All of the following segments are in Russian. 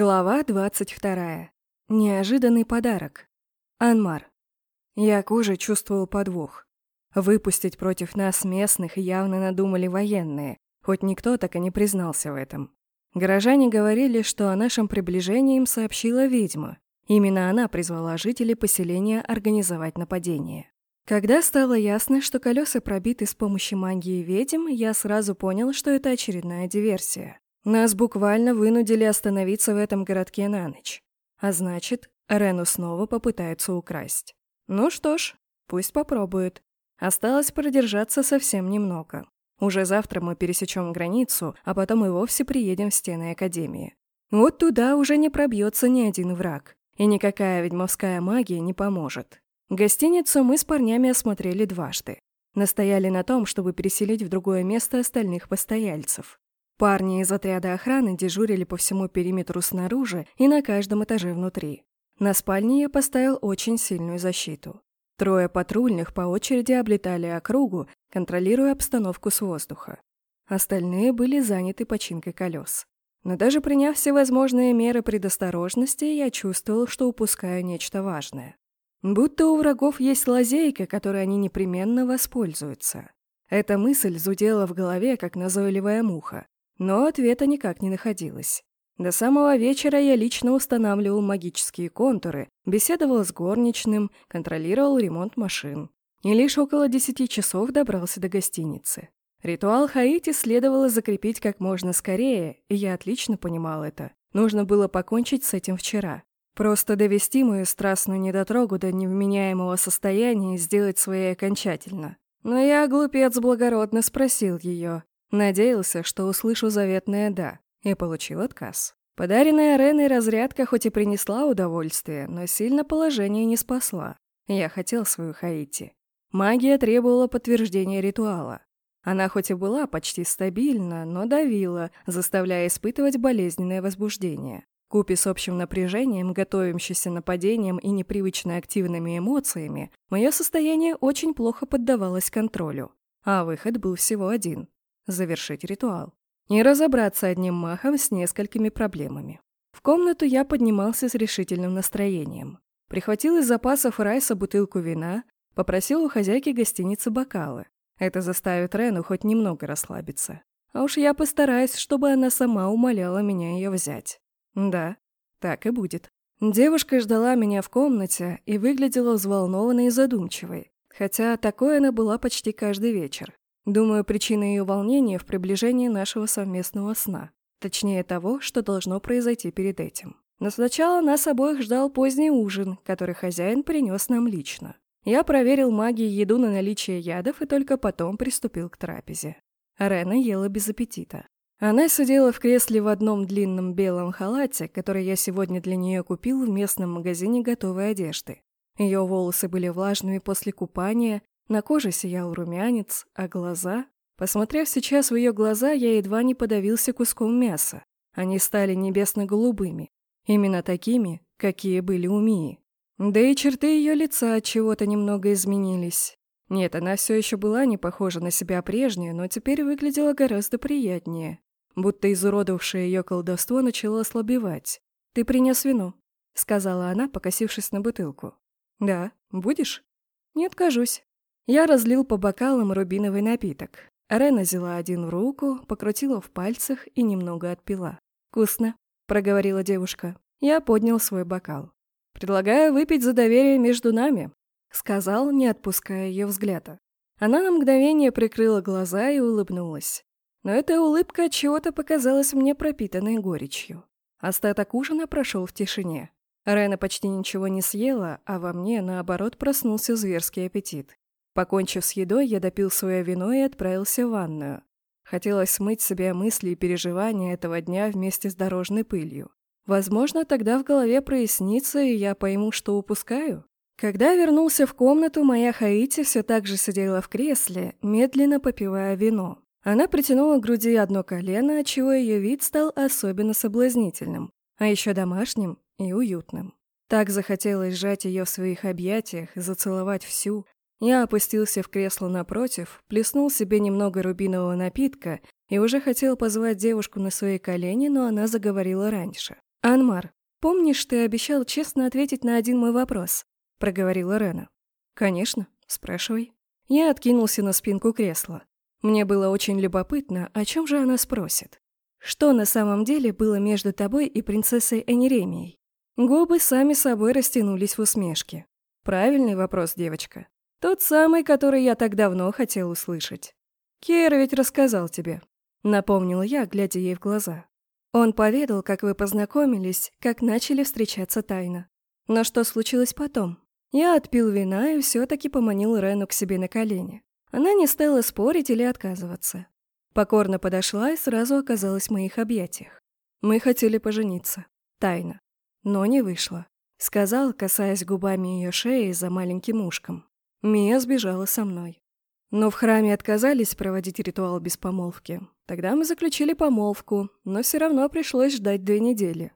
Глава 22. Неожиданный подарок. Анмар. Я кожей чувствовал подвох. Выпустить против нас местных явно надумали военные, хоть никто так и не признался в этом. Горожане говорили, что о нашем приближении им сообщила ведьма. Именно она призвала жителей поселения организовать нападение. Когда стало ясно, что колеса пробиты с помощью магии ведьм, я сразу понял, что это очередная диверсия. Нас буквально вынудили остановиться в этом городке на ночь. А значит, Рену снова попытаются украсть. Ну что ж, пусть попробует. Осталось продержаться совсем немного. Уже завтра мы пересечем границу, а потом и вовсе приедем в стены Академии. Вот туда уже не пробьется ни один враг, и никакая ведьмовская магия не поможет. Гостиницу мы с парнями осмотрели дважды. Настояли на том, чтобы переселить в другое место остальных постояльцев. Парни из отряда охраны дежурили по всему периметру снаружи и на каждом этаже внутри. На спальне я поставил очень сильную защиту. Трое патрульных по очереди облетали округу, контролируя обстановку с воздуха. Остальные были заняты починкой колес. Но даже приняв всевозможные меры предосторожности, я чувствовал, что упускаю нечто важное. Будто у врагов есть лазейка, которой они непременно воспользуются. Эта мысль зудела в голове, как назойливая муха, но ответа никак не находилось. До самого вечера я лично устанавливал магические контуры, беседовал с горничным, контролировал ремонт машин. И лишь около десяти часов добрался до гостиницы. Ритуал Хаити следовало закрепить как можно скорее, и я отлично понимал это. Нужно было покончить с этим вчера. Просто довести мою страстную недотрогу до невменяемого состояния и сделать своей окончательно. Но я, глупец, благородно спросил ее, Надеялся, что услышу заветное «да», и получил отказ. Подаренная Реной разрядка хоть и принесла удовольствие, но сильно положение не спасла. Я хотел свою Хаити. Магия требовала подтверждения ритуала. Она хоть и была почти стабильна, но давила, заставляя испытывать болезненное возбуждение. Купе с общим напряжением, готовимся нападением и непривычно активными эмоциями, мое состояние очень плохо поддавалось контролю. А выход был всего один завершить ритуал и разобраться одним махом с несколькими проблемами. В комнату я поднимался с решительным настроением. Прихватил из запасов Райса бутылку вина, попросил у хозяйки гостиницы бокалы. Это заставит Рену хоть немного расслабиться. А уж я постараюсь, чтобы она сама умоляла меня ее взять. Да, так и будет. Девушка ждала меня в комнате и выглядела взволнованной и задумчивой, хотя такой она была почти каждый вечер. Думаю, причина ее волнения в приближении нашего совместного сна. Точнее того, что должно произойти перед этим. Но сначала нас обоих ждал поздний ужин, который хозяин принес нам лично. Я проверил магией еду на наличие ядов и только потом приступил к трапезе. Рена ела без аппетита. Она сидела в кресле в одном длинном белом халате, который я сегодня для нее купил в местном магазине готовой одежды. Ее волосы были влажными после купания, на коже сиял румянец, а глаза... Посмотрев сейчас в ее глаза, я едва не подавился куском мяса. Они стали небесно-голубыми. Именно такими, какие были у Мии. Да и черты ее лица от чего-то немного изменились. Нет, она все еще была не похожа на себя прежнюю, но теперь выглядела гораздо приятнее. Будто изуродовавшее ее колдовство начало ослабевать. «Ты принес вино», — сказала она, покосившись на бутылку. «Да, будешь?» «Не откажусь». Я разлил по бокалам рубиновый напиток. Рена взяла один в руку, покрутила в пальцах и немного отпила. «Вкусно», — проговорила девушка. Я поднял свой бокал. «Предлагаю выпить за доверие между нами», — сказал, не отпуская ее взгляда. Она на мгновение прикрыла глаза и улыбнулась. Но эта улыбка от чего-то показалась мне пропитанной горечью. Остаток ужина прошел в тишине. Рена почти ничего не съела, а во мне, наоборот, проснулся зверский аппетит. Покончив с едой, я допил свое вино и отправился в ванную. Хотелось смыть себе мысли и переживания этого дня вместе с дорожной пылью. Возможно, тогда в голове прояснится, и я пойму, что упускаю. Когда вернулся в комнату, моя Хаити все так же сидела в кресле, медленно попивая вино. Она притянула к груди одно колено, отчего ее вид стал особенно соблазнительным, а еще домашним и уютным. Так захотелось сжать ее в своих объятиях, зацеловать всю, я опустился в кресло напротив, плеснул себе немного рубинового напитка и уже хотел позвать девушку на свои колени, но она заговорила раньше. «Анмар, помнишь, ты обещал честно ответить на один мой вопрос?» — проговорила Рена. «Конечно, спрашивай». Я откинулся на спинку кресла. Мне было очень любопытно, о чем же она спросит. Что на самом деле было между тобой и принцессой Энеремией? Губы сами собой растянулись в усмешке. Правильный вопрос, девочка. Тот самый, который я так давно хотел услышать. Кир ведь рассказал тебе. Напомнил я, глядя ей в глаза. Он поведал, как вы познакомились, как начали встречаться тайно. Но что случилось потом? Я отпил вина и все-таки поманил Рену к себе на колени. Она не стала спорить или отказываться. Покорно подошла и сразу оказалась в моих объятиях. Мы хотели пожениться. Тайно. Но не вышло. Сказал, касаясь губами ее шеи за маленьким ушком. Мия сбежала со мной. Но в храме отказались проводить ритуал без помолвки. Тогда мы заключили помолвку, но все равно пришлось ждать две недели.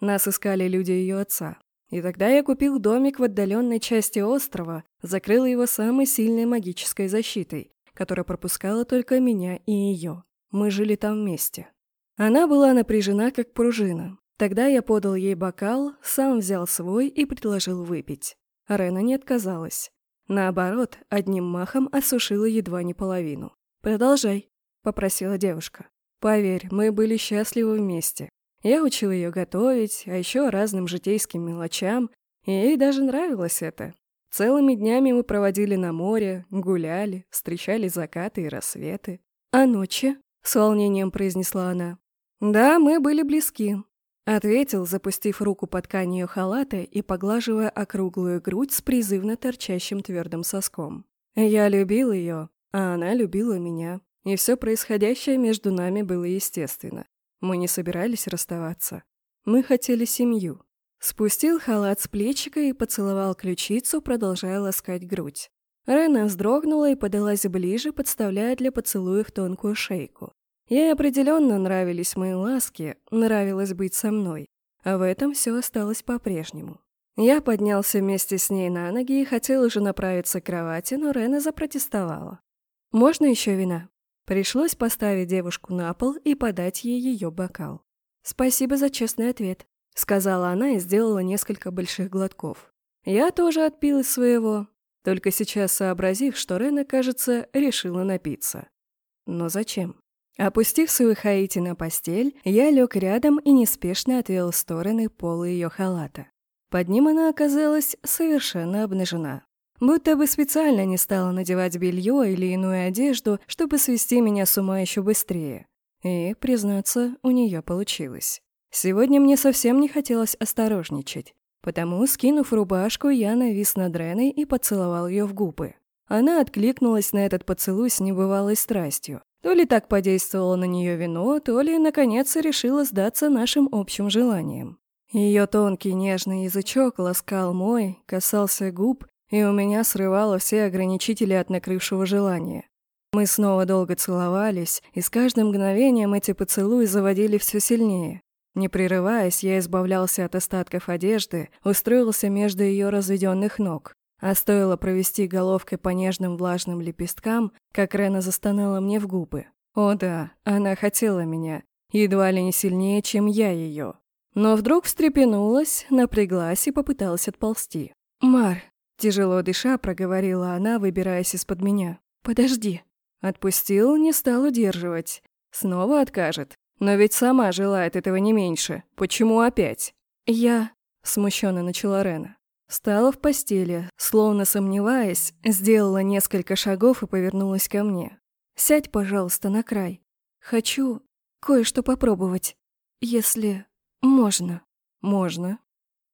Нас искали люди ее отца. И тогда я купил домик в отдаленной части острова, закрыл его самой сильной магической защитой, которая пропускала только меня и ее. Мы жили там вместе. Она была напряжена, как пружина. Тогда я подал ей бокал, сам взял свой и предложил выпить. Рена не отказалась. Наоборот, одним махом осушила едва не половину. «Продолжай», — попросила девушка. «Поверь, мы были счастливы вместе. Я учил ее готовить, а еще разным житейским мелочам, и ей даже нравилось это. Целыми днями мы проводили на море, гуляли, встречали закаты и рассветы. «А ночи?» — с волнением произнесла она. «Да, мы были близки», — ответил, запустив руку под ткань ее халата и поглаживая округлую грудь с призывно торчащим твердым соском. «Я любил ее, а она любила меня, и все происходящее между нами было естественно. Мы не собирались расставаться. Мы хотели семью. Спустил халат с плечика и поцеловал ключицу, продолжая ласкать грудь. Рена вздрогнула и подалась ближе, подставляя для поцелуев тонкую шейку. Ей определенно нравились мои ласки, нравилось быть со мной. А в этом все осталось по-прежнему. Я поднялся вместе с ней на ноги и хотел уже направиться к кровати, но Рена запротестовала. «Можно еще вина?» Пришлось поставить девушку на пол и подать ей ее бокал. «Спасибо за честный ответ», — сказала она и сделала несколько больших глотков. Я тоже отпил из своего, только сейчас сообразив, что Рена, кажется, решила напиться. Но зачем? Опустив свою Хаити на постель, я лег рядом и неспешно отвел в стороны полы ее халата. Под ним она оказалась совершенно обнажена. Будто бы специально не стала надевать белье или иную одежду, чтобы свести меня с ума еще быстрее. И, признаться, у нее получилось. Сегодня мне совсем не хотелось осторожничать, потому, скинув рубашку, я навис над Реной и поцеловал ее в губы. Она откликнулась на этот поцелуй с небывалой страстью. То ли так подействовало на нее вино, то ли, наконец, решила сдаться нашим общим желаниям. Ее тонкий нежный язычок ласкал мой, касался губ, и у меня срывало все ограничители от накрывшего желания. Мы снова долго целовались, и с каждым мгновением эти поцелуи заводили все сильнее. Не прерываясь, я избавлялся от остатков одежды, устроился между ее разведенных ног. А стоило провести головкой по нежным влажным лепесткам, как Рена застонала мне в губы. О да, она хотела меня, едва ли не сильнее, чем я ее. Но вдруг встрепенулась, напряглась и попыталась отползти. «Мар», — тяжело дыша, проговорила она, выбираясь из-под меня. «Подожди». Отпустил, не стал удерживать. Снова откажет. Но ведь сама желает этого не меньше. Почему опять? Я... Смущенно начала Рена. Встала в постели, словно сомневаясь, сделала несколько шагов и повернулась ко мне. «Сядь, пожалуйста, на край. Хочу кое-что попробовать. Если можно». «Можно».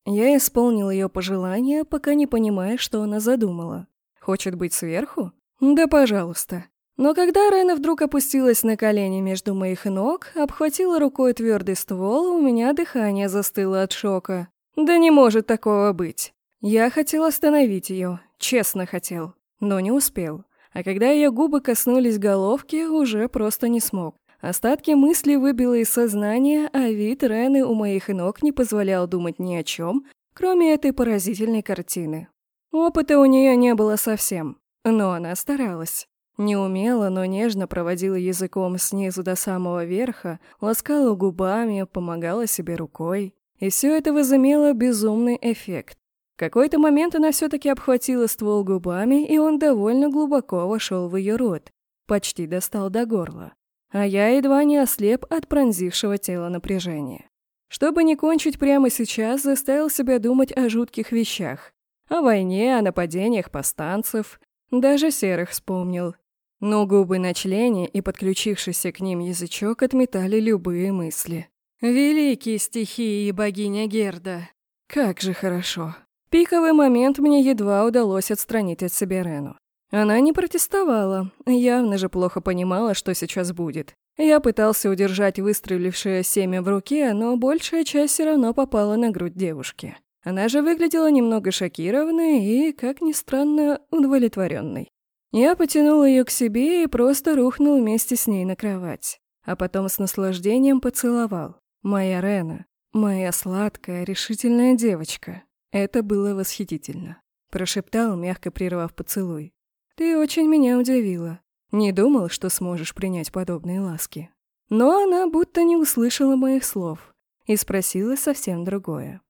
Я исполнил ее пожелание, пока не понимая, что она задумала. «Хочет быть сверху? Да пожалуйста». Но когда Рена вдруг опустилась на колени между моих ног, обхватила рукой твердый ствол, у меня дыхание застыло от шока. Да не может такого быть. Я хотел остановить ее, честно хотел, но не успел. А когда ее губы коснулись головки, уже просто не смог. Остатки мысли выбило из сознания, а вид Рены у моих ног не позволял думать ни о чем, кроме этой поразительной картины. Опыта у нее не было совсем, но она старалась. Неумело, но нежно проводила языком снизу до самого верха, ласкала губами, помогала себе рукой. И все это возымело безумный эффект. Какой-то момент она все-таки обхватила ствол губами, и он довольно глубоко вошел в ее рот, почти достал до горла. А я едва не ослеп от пронзившего тела напряжения. Чтобы не кончить прямо сейчас, заставил себя думать о жутких вещах. О войне, о нападениях повстанцев. Даже серых вспомнил. Но губы на члене и подключившийся к ним язычок отметали любые мысли. Великие стихии и богиня Герда. Как же хорошо. Пиковый момент мне едва удалось отстранить от себя Рену. Она не протестовала, явно же плохо понимала, что сейчас будет. Я пытался удержать выстрелившее семя в руке, но большая часть все равно попала на грудь девушки. Она же выглядела немного шокированной и, как ни странно, удовлетворенной. Я потянул ее к себе и просто рухнул вместе с ней на кровать. А потом с наслаждением поцеловал. Моя Рена. Моя сладкая, решительная девочка. Это было восхитительно. Прошептал, мягко прервав поцелуй. «Ты очень меня удивила. Не думал, что сможешь принять подобные ласки». Но она будто не услышала моих слов и спросила совсем другое.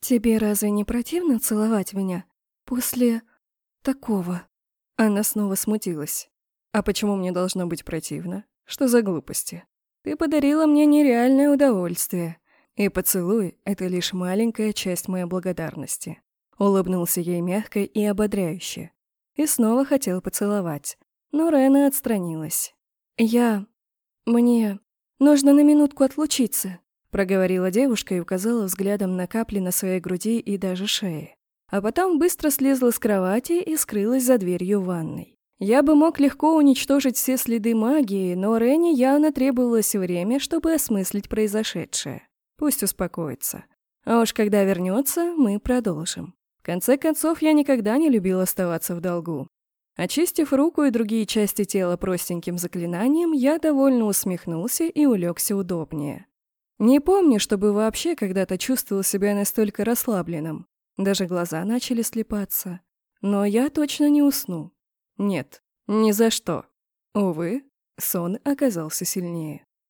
«Тебе разве не противно целовать меня после такого?» Она снова смутилась. «А почему мне должно быть противно? Что за глупости? Ты подарила мне нереальное удовольствие, и поцелуй — это лишь маленькая часть моей благодарности». Улыбнулся ей мягко и ободряюще. И снова хотел поцеловать, но Рена отстранилась. «Я... мне... нужно на минутку отлучиться», проговорила девушка и указала взглядом на капли на своей груди и даже шее а потом быстро слезла с кровати и скрылась за дверью ванной. Я бы мог легко уничтожить все следы магии, но Рене явно требовалось время, чтобы осмыслить произошедшее. Пусть успокоится. А уж когда вернется, мы продолжим. В конце концов, я никогда не любил оставаться в долгу. Очистив руку и другие части тела простеньким заклинанием, я довольно усмехнулся и улегся удобнее. Не помню, чтобы вообще когда-то чувствовал себя настолько расслабленным. Даже глаза начали слепаться. Но я точно не усну. Нет, ни за что. Увы, сон оказался сильнее.